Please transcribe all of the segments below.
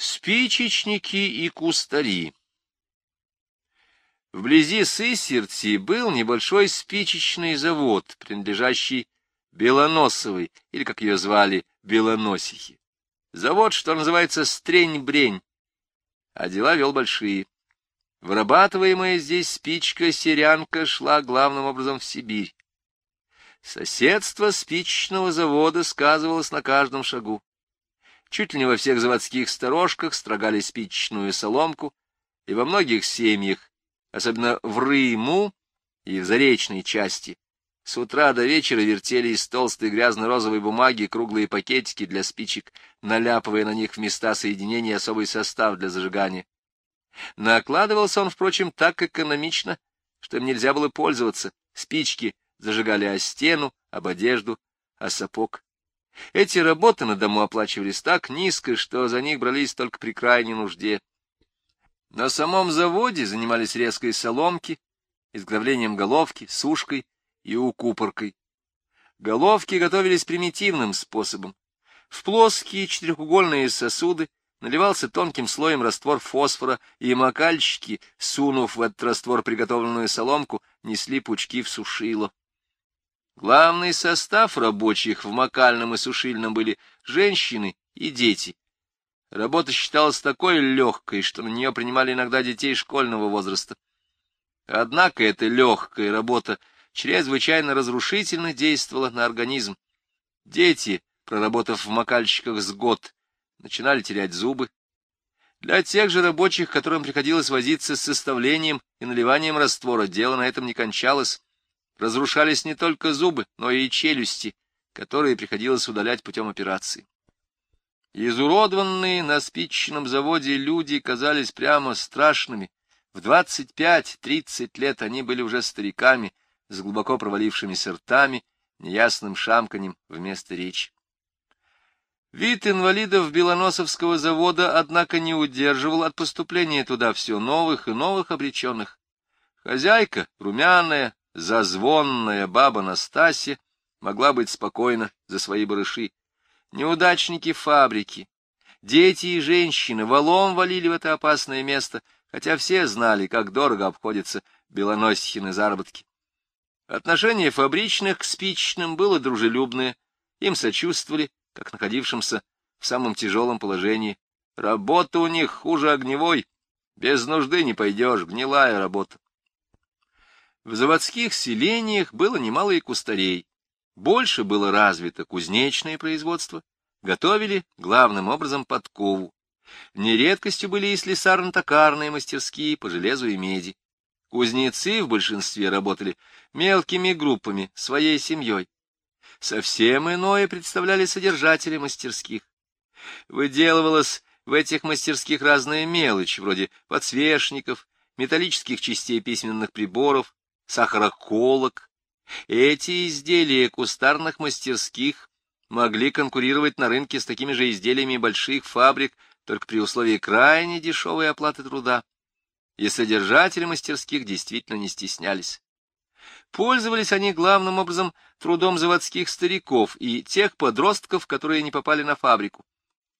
Спичечники и кустари Вблизи Сысерти был небольшой спичечный завод, принадлежащий Белоносовой, или, как ее звали, Белоносихе. Завод, что называется, стрень-брень, а дела вел большие. Вырабатываемая здесь спичка-серянка шла главным образом в Сибирь. Соседство спичечного завода сказывалось на каждом шагу. Чуть ли не во всех заводских сторожках строгали спичечную соломку, и во многих семьях, особенно в Рыму и в заречной части, с утра до вечера вертели из толстой грязно-розовой бумаги круглые пакетики для спичек, наляпывая на них в места соединения особый состав для зажигания. Накладывался он, впрочем, так экономично, что им нельзя было пользоваться. Спички зажигали о стену, об одежду, о сапог. Эти работы на дому оплачивались так низко, что за них брались только при крайней нужде. На самом заводе занимались резкой соломки, изготовлением головки, сушкой и укупоркой. Головки готовились примитивным способом. В плоские четырехугольные сосуды наливался тонким слоем раствор фосфора, и макальщики, сунув в этот раствор приготовленную соломку, несли пучки в сушило. Главный состав рабочих в макальном и сушильном были женщины и дети. Работа считалась такой легкой, что на нее принимали иногда детей школьного возраста. Однако эта легкая работа чрезвычайно разрушительно действовала на организм. Дети, проработав в макальщиках с год, начинали терять зубы. Для тех же рабочих, которым приходилось возиться с составлением и наливанием раствора, дело на этом не кончалось. Разрушались не только зубы, но и челюсти, которые приходилось удалять путем операции. Изуродованные на спичечном заводе люди казались прямо страшными. В двадцать пять-тридцать лет они были уже стариками, с глубоко провалившимися ртами, неясным шамканем вместо речи. Вид инвалидов Белоносовского завода, однако, не удерживал от поступления туда все новых и новых обреченных. Хозяйка, румяная, зазвонная баба Настасья могла быть спокойна за свои барыши. Неудачники фабрики, дети и женщины валом валили в это опасное место, хотя все знали, как дорого обходятся белоносихины заработки. Отношение фабричных к спичным было дружелюбное, им сочувствовали, как находившимся в самом тяжелом положении. Работа у них хуже огневой, без нужды не пойдешь, гнилая работа. В заводских селениях было немало и кустарей. Больше было развито кузнечное производство. Готовили главным образом подкову. Нередкостью были и слесарно-токарные мастерские по железу и меди. Кузнецы в большинстве работали мелкими группами, своей семьей. Совсем иное представляли содержатели мастерских. Выделывалась в этих мастерских разная мелочь, вроде подсвечников, металлических частей письменных приборов, сахароколок. Эти изделия кустарных мастерских могли конкурировать на рынке с такими же изделиями больших фабрик, только при условии крайне дешевой оплаты труда. И содержатели мастерских действительно не стеснялись. Пользовались они главным образом трудом заводских стариков и тех подростков, которые не попали на фабрику.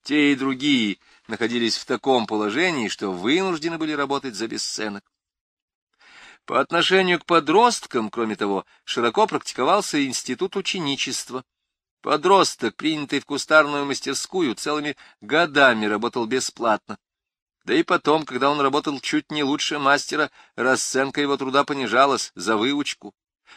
Те и другие находились в таком положении, что вынуждены были работать за бесценок. По отношению к подросткам, кроме того, широко практиковался институт ученичества. Подросток, принятый в кустарную мастерскую, целыми годами работал бесплатно. Да и потом, когда он работал чуть не лучше мастера, расценка его труда понижалась за выучку.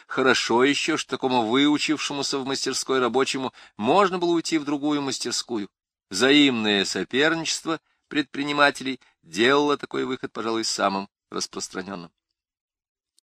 Хорошо еще, что такому выучившемуся в мастерской рабочему можно было уйти в другую мастерскую. Взаимное соперничество предпринимателей делало такой выход, пожалуй, самым распространенным.